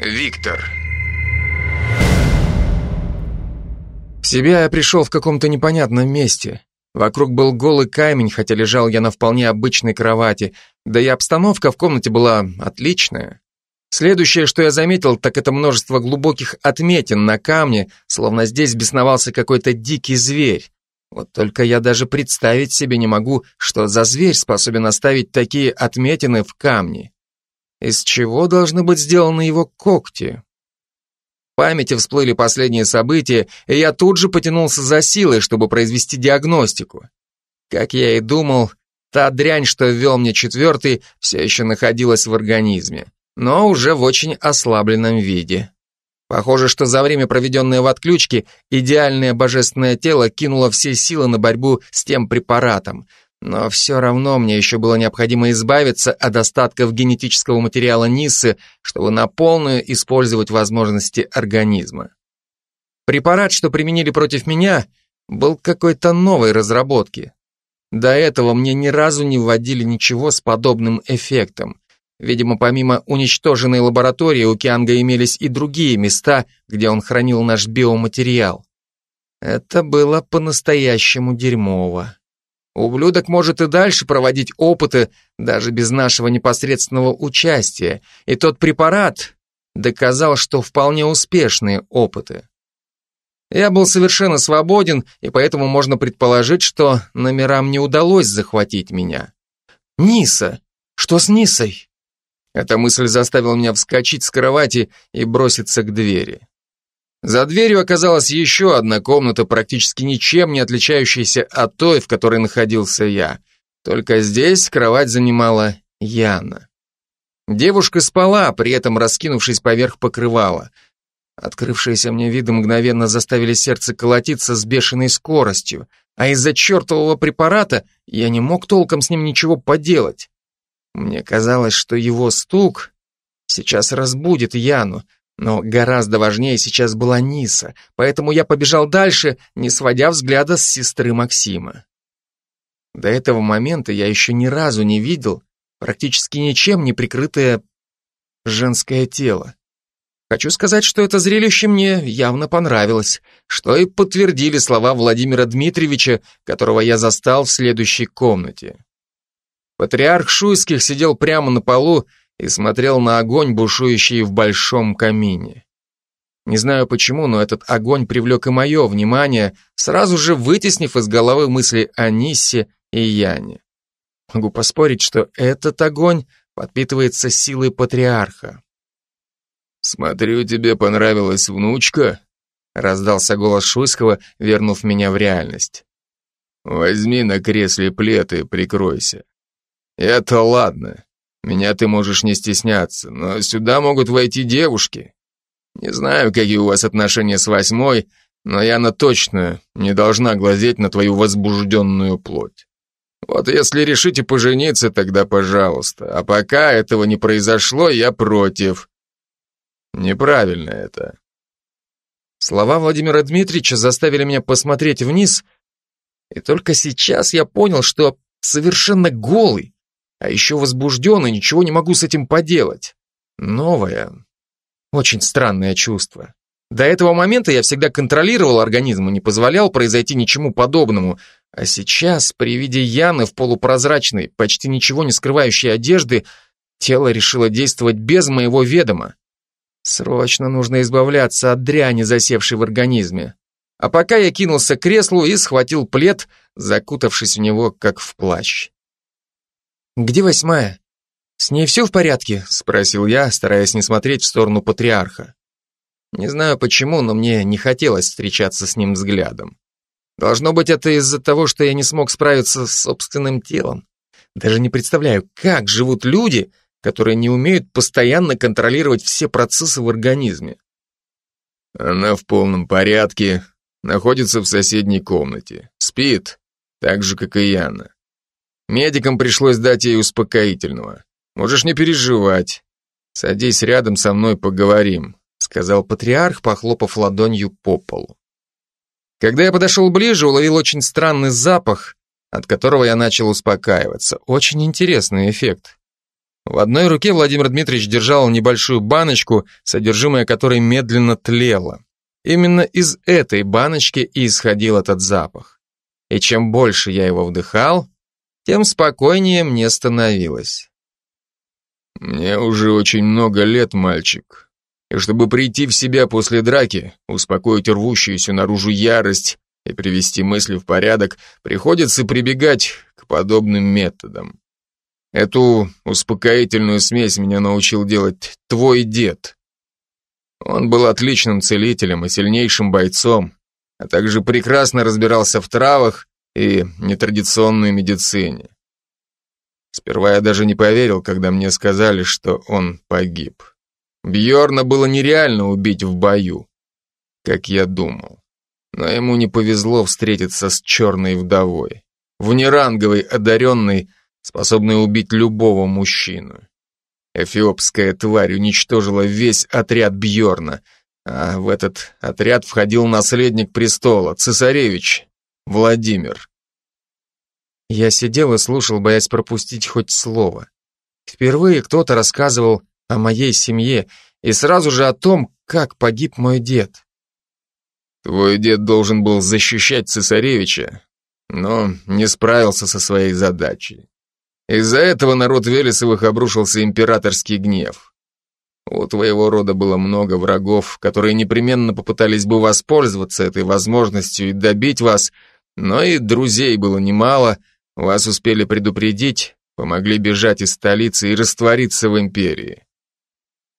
Виктор. В себя я пришел в каком-то непонятном месте. Вокруг был голый камень, хотя лежал я на вполне обычной кровати, да и обстановка в комнате была отличная. Следующее, что я заметил, так это множество глубоких отметин на камне, словно здесь бесновался какой-то дикий зверь. Вот только я даже представить себе не могу, что за зверь способен оставить такие отметины в камне. Из чего должны быть сделаны его когти? В памяти всплыли последние события, и я тут же потянулся за силой, чтобы произвести диагностику. Как я и думал, та дрянь, что ввел мне четвертый, все еще находилась в организме, но уже в очень ослабленном виде. Похоже, что за время, проведенное в отключке, идеальное божественное тело кинуло все силы на борьбу с тем препаратом, но все равно мне еще было необходимо избавиться от остатков генетического материала Ниссы, чтобы на полную использовать возможности организма. Препарат, что применили против меня, был какой-то новой разработки. До этого мне ни разу не вводили ничего с подобным эффектом. Видимо, помимо уничтоженной лаборатории у Кианга имелись и другие места, где он хранил наш биоматериал. Это было по-настоящему дерьмово. Ублюдок может и дальше проводить опыты, даже без нашего непосредственного участия, и тот препарат доказал, что вполне успешные опыты. Я был совершенно свободен, и поэтому можно предположить, что номерам не удалось захватить меня. Ниса! Что с Нисой? Эта мысль заставила меня вскочить с кровати и броситься к двери. За дверью оказалась еще одна комната, практически ничем не отличающаяся от той, в которой находился я. Только здесь кровать занимала Яна. Девушка спала, при этом раскинувшись поверх покрывала. Открывшиеся мне виды мгновенно заставили сердце колотиться с бешеной скоростью, а из-за чертового препарата я не мог толком с ним ничего поделать. Мне казалось, что его стук сейчас разбудит Яну, но гораздо важнее сейчас была Ниса, поэтому я побежал дальше, не сводя взгляда с сестры Максима. До этого момента я еще ни разу не видел практически ничем не прикрытое женское тело. Хочу сказать, что это зрелище мне явно понравилось, что и подтвердили слова Владимира Дмитриевича, которого я застал в следующей комнате. Патриарх Шуйских сидел прямо на полу и смотрел на огонь, бушующий в большом камине. Не знаю почему, но этот огонь привлек и мое внимание, сразу же вытеснив из головы мысли о Ниссе и Яне. Могу поспорить, что этот огонь подпитывается силой патриарха. «Смотрю, тебе понравилась внучка», — раздался голос Шуйского, вернув меня в реальность. «Возьми на кресле плед и прикройся. Это ладно. Меня ты можешь не стесняться, но сюда могут войти девушки. Не знаю, какие у вас отношения с восьмой, но Яна точно не должна глазеть на твою возбужденную плоть. Вот если решите пожениться, тогда пожалуйста. А пока этого не произошло, я против. Неправильно это. Слова Владимира Дмитриевича заставили меня посмотреть вниз, и только сейчас я понял, что совершенно голый, а еще возбужден и ничего не могу с этим поделать. Новое, очень странное чувство. До этого момента я всегда контролировал организм и не позволял произойти ничему подобному, а сейчас, при виде Яны в полупрозрачной, почти ничего не скрывающей одежды, тело решило действовать без моего ведома. Срочно нужно избавляться от дряни, засевшей в организме. А пока я кинулся к креслу и схватил плед, закутавшись в него, как в плащ. «Где восьмая? С ней все в порядке?» — спросил я, стараясь не смотреть в сторону патриарха. Не знаю почему, но мне не хотелось встречаться с ним взглядом. Должно быть, это из-за того, что я не смог справиться с собственным телом. Даже не представляю, как живут люди, которые не умеют постоянно контролировать все процессы в организме. Она в полном порядке, находится в соседней комнате, спит, так же, как и Яна. Медикам пришлось дать ей успокоительного. Можешь не переживать. Садись рядом со мной, поговорим, сказал патриарх, похлопав ладонью по полу. Когда я подошел ближе, уловил очень странный запах, от которого я начал успокаиваться. Очень интересный эффект. В одной руке Владимир Дмитриевич держал небольшую баночку, содержимое которой медленно тлело. Именно из этой баночки и исходил этот запах. И чем больше я его вдыхал, тем спокойнее мне становилось. «Мне уже очень много лет, мальчик. И чтобы прийти в себя после драки, успокоить рвущуюся наружу ярость и привести мысли в порядок, приходится прибегать к подобным методам. Эту успокоительную смесь меня научил делать твой дед. Он был отличным целителем и сильнейшим бойцом, а также прекрасно разбирался в травах и нетрадиционной медицине. Сперва я даже не поверил, когда мне сказали, что он погиб. Бьорна было нереально убить в бою, как я думал. Но ему не повезло встретиться с черной вдовой, внеранговой одаренной, способной убить любого мужчину. Эфиопская тварь уничтожила весь отряд Бьорна, а в этот отряд входил наследник престола, цесаревич Владимир. Я сидел и слушал, боясь пропустить хоть слово. Впервые кто-то рассказывал о моей семье и сразу же о том, как погиб мой дед. Твой дед должен был защищать цесаревича, но не справился со своей задачей. Из-за этого народ Велесовых обрушился императорский гнев. У твоего рода было много врагов, которые непременно попытались бы воспользоваться этой возможностью и добить вас, но и друзей было немало, вас успели предупредить, помогли бежать из столицы и раствориться в империи.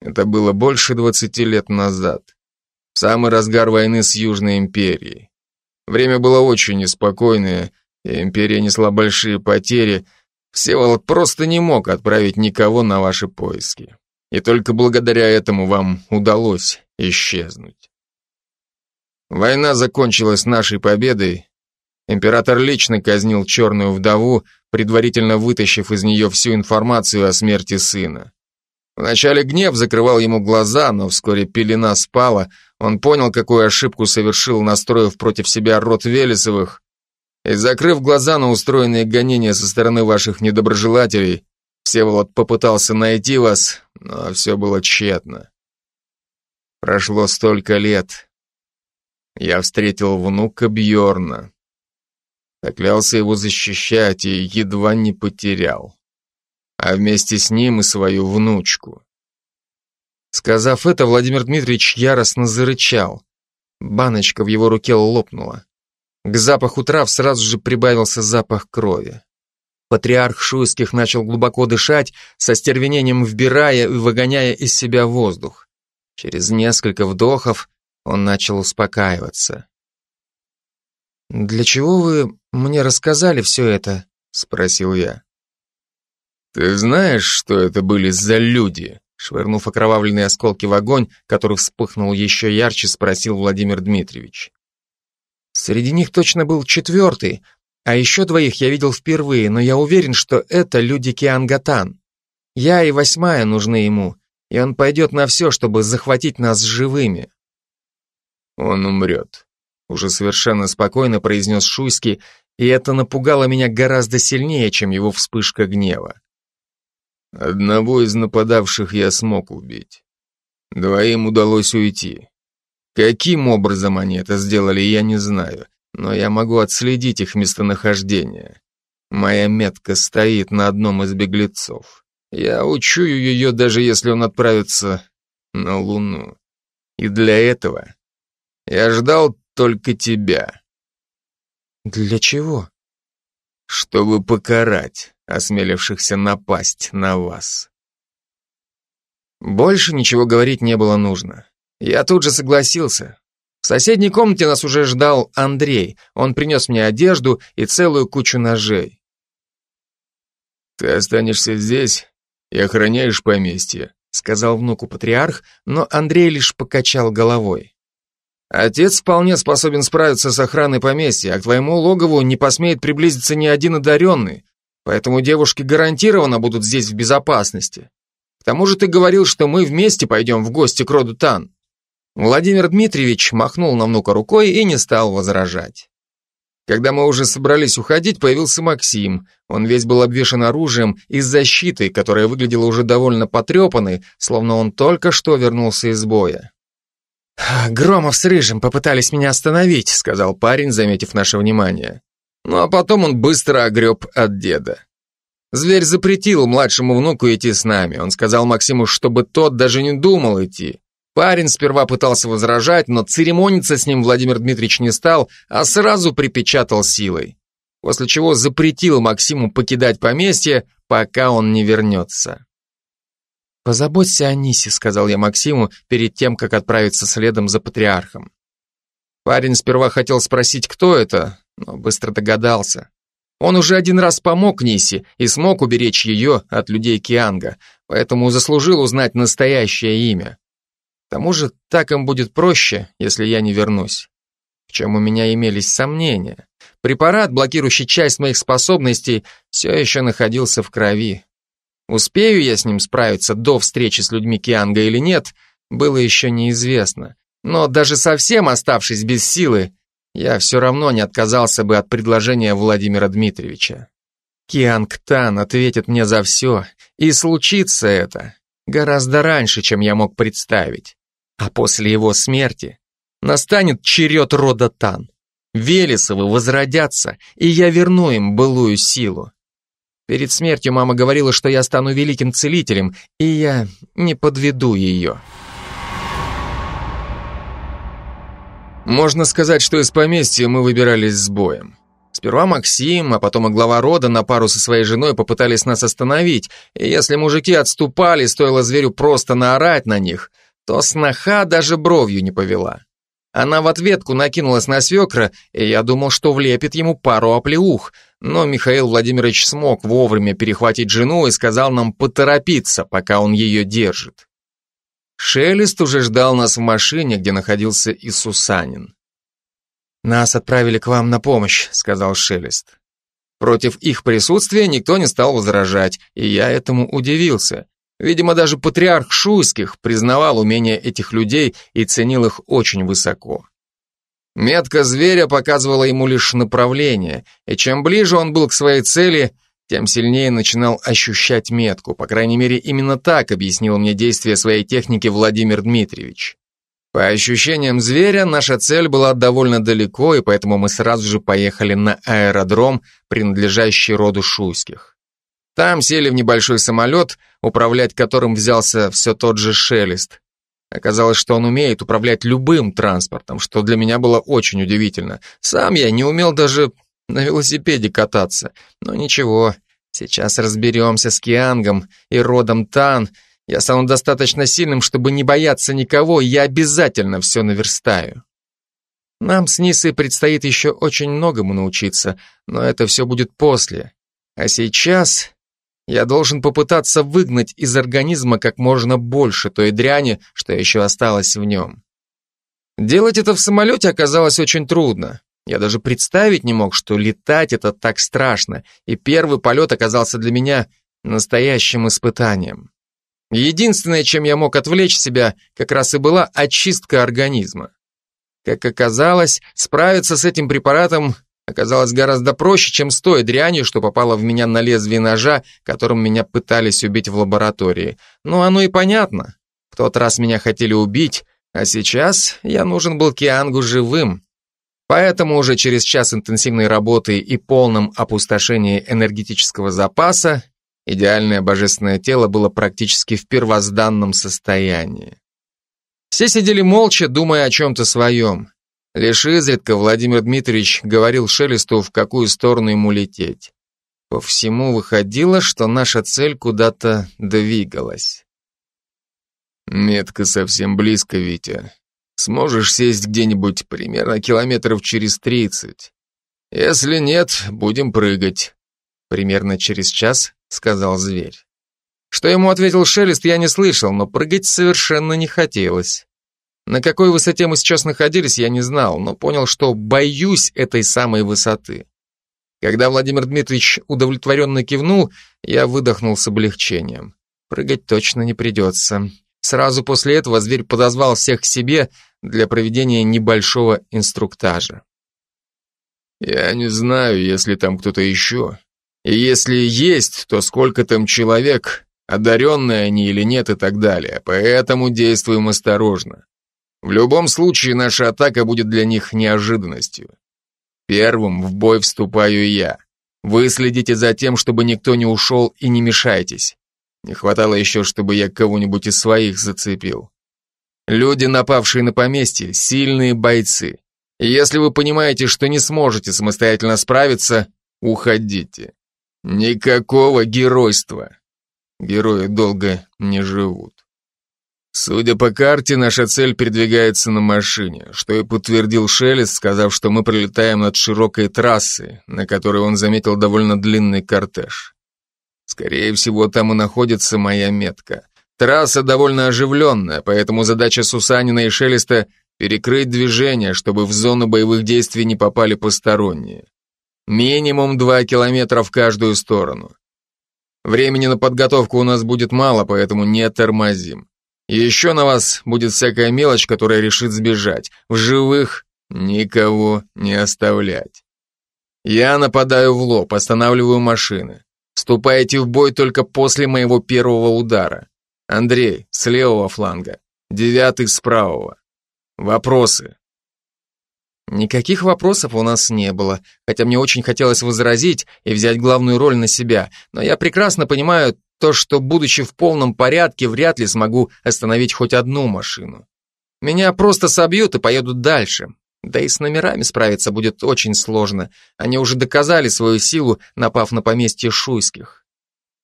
Это было больше двадцати лет назад, в самый разгар войны с Южной империей. Время было очень неспокойное, и империя несла большие потери, Всеволод просто не мог отправить никого на ваши поиски. И только благодаря этому вам удалось исчезнуть. Война закончилась нашей победой. Император лично казнил черную вдову, предварительно вытащив из нее всю информацию о смерти сына. Вначале гнев закрывал ему глаза, но вскоре пелена спала, он понял, какую ошибку совершил, настроив против себя род Велесовых, и закрыв глаза на устроенные гонения со стороны ваших недоброжелателей, Всеволод попытался найти вас, но все было тщетно. Прошло столько лет. Я встретил внука Бьорна. Поклялся его защищать и едва не потерял а вместе с ним и свою внучку. Сказав это, Владимир Дмитриевич яростно зарычал. Баночка в его руке лопнула. К запаху трав сразу же прибавился запах крови. Патриарх Шуйских начал глубоко дышать, со стервенением вбирая и выгоняя из себя воздух. Через несколько вдохов он начал успокаиваться. «Для чего вы мне рассказали все это?» — спросил я. «Ты знаешь, что это были за люди?» Швырнув окровавленные осколки в огонь, который вспыхнул еще ярче, спросил Владимир Дмитриевич. Среди них точно был четвертый, а еще двоих я видел впервые, но я уверен, что это люди Киангатан. Я и восьмая нужны ему, и он пойдет на все, чтобы захватить нас живыми. Он умрет, уже совершенно спокойно произнес Шуйский, и это напугало меня гораздо сильнее, чем его вспышка гнева. Одного из нападавших я смог убить. Двоим удалось уйти. Каким образом они это сделали, я не знаю, но я могу отследить их местонахождение. Моя метка стоит на одном из беглецов. Я учую ее, даже если он отправится на Луну. И для этого я ждал только тебя. Для чего? Чтобы покарать осмелившихся напасть на вас. Больше ничего говорить не было нужно. Я тут же согласился. В соседней комнате нас уже ждал Андрей. Он принес мне одежду и целую кучу ножей. «Ты останешься здесь и охраняешь поместье», сказал внуку патриарх, но Андрей лишь покачал головой. Отец вполне способен справиться с охраной поместья, а к твоему логову не посмеет приблизиться ни один одаренный, Поэтому девушки гарантированно будут здесь в безопасности. К тому же ты говорил, что мы вместе пойдем в гости к роду Тан. Владимир Дмитриевич махнул на внука рукой и не стал возражать. Когда мы уже собрались уходить, появился Максим. Он весь был обвешан оружием и защитой, которая выглядела уже довольно потрепанной, словно он только что вернулся из боя. «Громов с Рыжим попытались меня остановить», — сказал парень, заметив наше внимание. Ну а потом он быстро огреб от деда. Зверь запретил младшему внуку идти с нами. Он сказал Максиму, чтобы тот даже не думал идти. Парень сперва пытался возражать, но церемониться с ним Владимир Дмитриевич не стал, а сразу припечатал силой. После чего запретил Максиму покидать поместье, пока он не вернется. «Позаботься о Нисе», — сказал я Максиму перед тем, как отправиться следом за патриархом. Парень сперва хотел спросить, кто это, но быстро догадался. Он уже один раз помог Нисе и смог уберечь ее от людей Кианга, поэтому заслужил узнать настоящее имя. К тому же так им будет проще, если я не вернусь. В чем у меня имелись сомнения. Препарат, блокирующий часть моих способностей, все еще находился в крови. Успею я с ним справиться до встречи с людьми Кианга или нет, было еще неизвестно. Но даже совсем оставшись без силы, я все равно не отказался бы от предложения Владимира Дмитриевича. Кианг Тан ответит мне за все, и случится это гораздо раньше, чем я мог представить. А после его смерти настанет черед рода Тан. Велесовы возродятся, и я верну им былую силу. Перед смертью мама говорила, что я стану великим целителем, и я не подведу ее. Можно сказать, что из поместья мы выбирались с боем. Сперва Максим, а потом и глава рода на пару со своей женой попытались нас остановить, и если мужики отступали, стоило зверю просто наорать на них, то сноха даже бровью не повела. Она в ответку накинулась на свекра, и я думал, что влепит ему пару оплеух, но Михаил Владимирович смог вовремя перехватить жену и сказал нам поторопиться, пока он ее держит. Шелест уже ждал нас в машине, где находился и Сусанин. «Нас отправили к вам на помощь», — сказал Шелест. Против их присутствия никто не стал возражать, и я этому удивился. Видимо, даже патриарх Шуйских признавал умения этих людей и ценил их очень высоко. Метка зверя показывала ему лишь направление, и чем ближе он был к своей цели, тем сильнее начинал ощущать метку. По крайней мере, именно так объяснил мне действие своей техники Владимир Дмитриевич. По ощущениям зверя, наша цель была довольно далеко, и поэтому мы сразу же поехали на аэродром, принадлежащий роду Шуйских. Там сели в небольшой самолет, управлять которым взялся все тот же Шелест. Оказалось, что он умеет управлять любым транспортом, что для меня было очень удивительно. Сам я не умел даже на велосипеде кататься. Но ничего, сейчас разберемся с Киангом и родом Тан, я стану достаточно сильным, чтобы не бояться никого, и я обязательно все наверстаю. Нам с Нисой предстоит еще очень многому научиться, но это все будет после. А сейчас я должен попытаться выгнать из организма как можно больше той дряни, что еще осталось в нем. Делать это в самолете оказалось очень трудно. Я даже представить не мог, что летать это так страшно, и первый полет оказался для меня настоящим испытанием. Единственное, чем я мог отвлечь себя, как раз и была очистка организма. Как оказалось, справиться с этим препаратом оказалось гораздо проще, чем с той дрянью, что попала в меня на лезвие ножа, которым меня пытались убить в лаборатории. Ну, оно и понятно. В тот раз меня хотели убить, а сейчас я нужен был Киангу живым. Поэтому уже через час интенсивной работы и полном опустошении энергетического запаса Идеальное божественное тело было практически в первозданном состоянии. Все сидели молча, думая о чем-то своем. Лишь изредка Владимир Дмитриевич говорил Шелесту, в какую сторону ему лететь. По всему выходило, что наша цель куда-то двигалась. «Метка совсем близко, Витя. Сможешь сесть где-нибудь примерно километров через тридцать. Если нет, будем прыгать». Примерно через час сказал зверь. Что ему ответил Шелест, я не слышал, но прыгать совершенно не хотелось. На какой высоте мы сейчас находились, я не знал, но понял, что боюсь этой самой высоты. Когда Владимир Дмитриевич удовлетворенно кивнул, я выдохнул с облегчением. Прыгать точно не придется. Сразу после этого зверь подозвал всех к себе для проведения небольшого инструктажа. Я не знаю, если там кто-то еще. И если есть, то сколько там человек, одаренные они или нет и так далее. Поэтому действуем осторожно. В любом случае, наша атака будет для них неожиданностью. Первым в бой вступаю я. Вы следите за тем, чтобы никто не ушел и не мешайтесь. Не хватало еще, чтобы я кого-нибудь из своих зацепил. Люди, напавшие на поместье, сильные бойцы. И если вы понимаете, что не сможете самостоятельно справиться, уходите. Никакого геройства. Герои долго не живут. Судя по карте, наша цель передвигается на машине, что и подтвердил Шелест, сказав, что мы пролетаем над широкой трассой, на которой он заметил довольно длинный кортеж. Скорее всего, там и находится моя метка. Трасса довольно оживленная, поэтому задача Сусанина и Шелеста — перекрыть движение, чтобы в зону боевых действий не попали посторонние. Минимум два километра в каждую сторону. Времени на подготовку у нас будет мало, поэтому не тормозим. И еще на вас будет всякая мелочь, которая решит сбежать. В живых никого не оставлять. Я нападаю в лоб, останавливаю машины. Вступаете в бой только после моего первого удара. Андрей, с левого фланга. Девятый с правого. Вопросы? Никаких вопросов у нас не было, хотя мне очень хотелось возразить и взять главную роль на себя, но я прекрасно понимаю то, что, будучи в полном порядке, вряд ли смогу остановить хоть одну машину. Меня просто собьют и поедут дальше. Да и с номерами справиться будет очень сложно. Они уже доказали свою силу, напав на поместье Шуйских.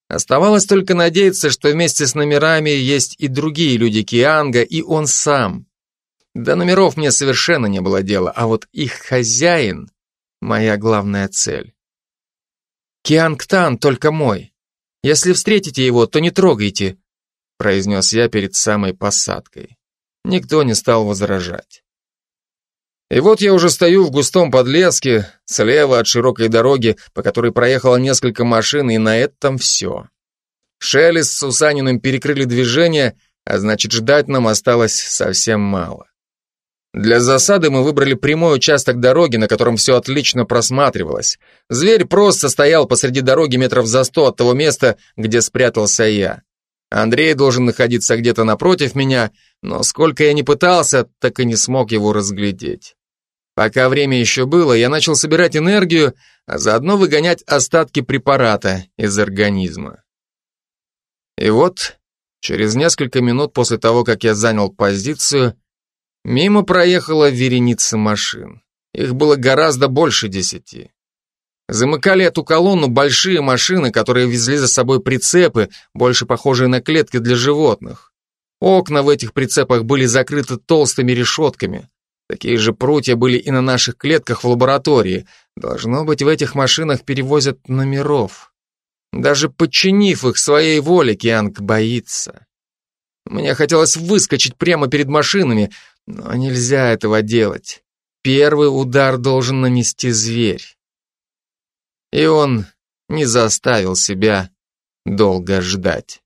Оставалось только надеяться, что вместе с номерами есть и другие люди Кианга, и он сам. До номеров мне совершенно не было дела, а вот их хозяин — моя главная цель. Кианг Тан только мой. Если встретите его, то не трогайте», произнес я перед самой посадкой. Никто не стал возражать. И вот я уже стою в густом подлеске, слева от широкой дороги, по которой проехало несколько машин, и на этом все. Шелест с Сусаниным перекрыли движение, а значит, ждать нам осталось совсем мало. Для засады мы выбрали прямой участок дороги, на котором все отлично просматривалось. Зверь просто стоял посреди дороги метров за сто от того места, где спрятался я. Андрей должен находиться где-то напротив меня, но сколько я ни пытался, так и не смог его разглядеть. Пока время еще было, я начал собирать энергию, а заодно выгонять остатки препарата из организма. И вот, через несколько минут после того, как я занял позицию, Мимо проехала вереница машин. Их было гораздо больше десяти. Замыкали эту колонну большие машины, которые везли за собой прицепы, больше похожие на клетки для животных. Окна в этих прицепах были закрыты толстыми решетками. Такие же прутья были и на наших клетках в лаборатории. Должно быть, в этих машинах перевозят номеров. Даже подчинив их своей воле, Кианг боится. Мне хотелось выскочить прямо перед машинами, но нельзя этого делать. Первый удар должен нанести зверь. И он не заставил себя долго ждать.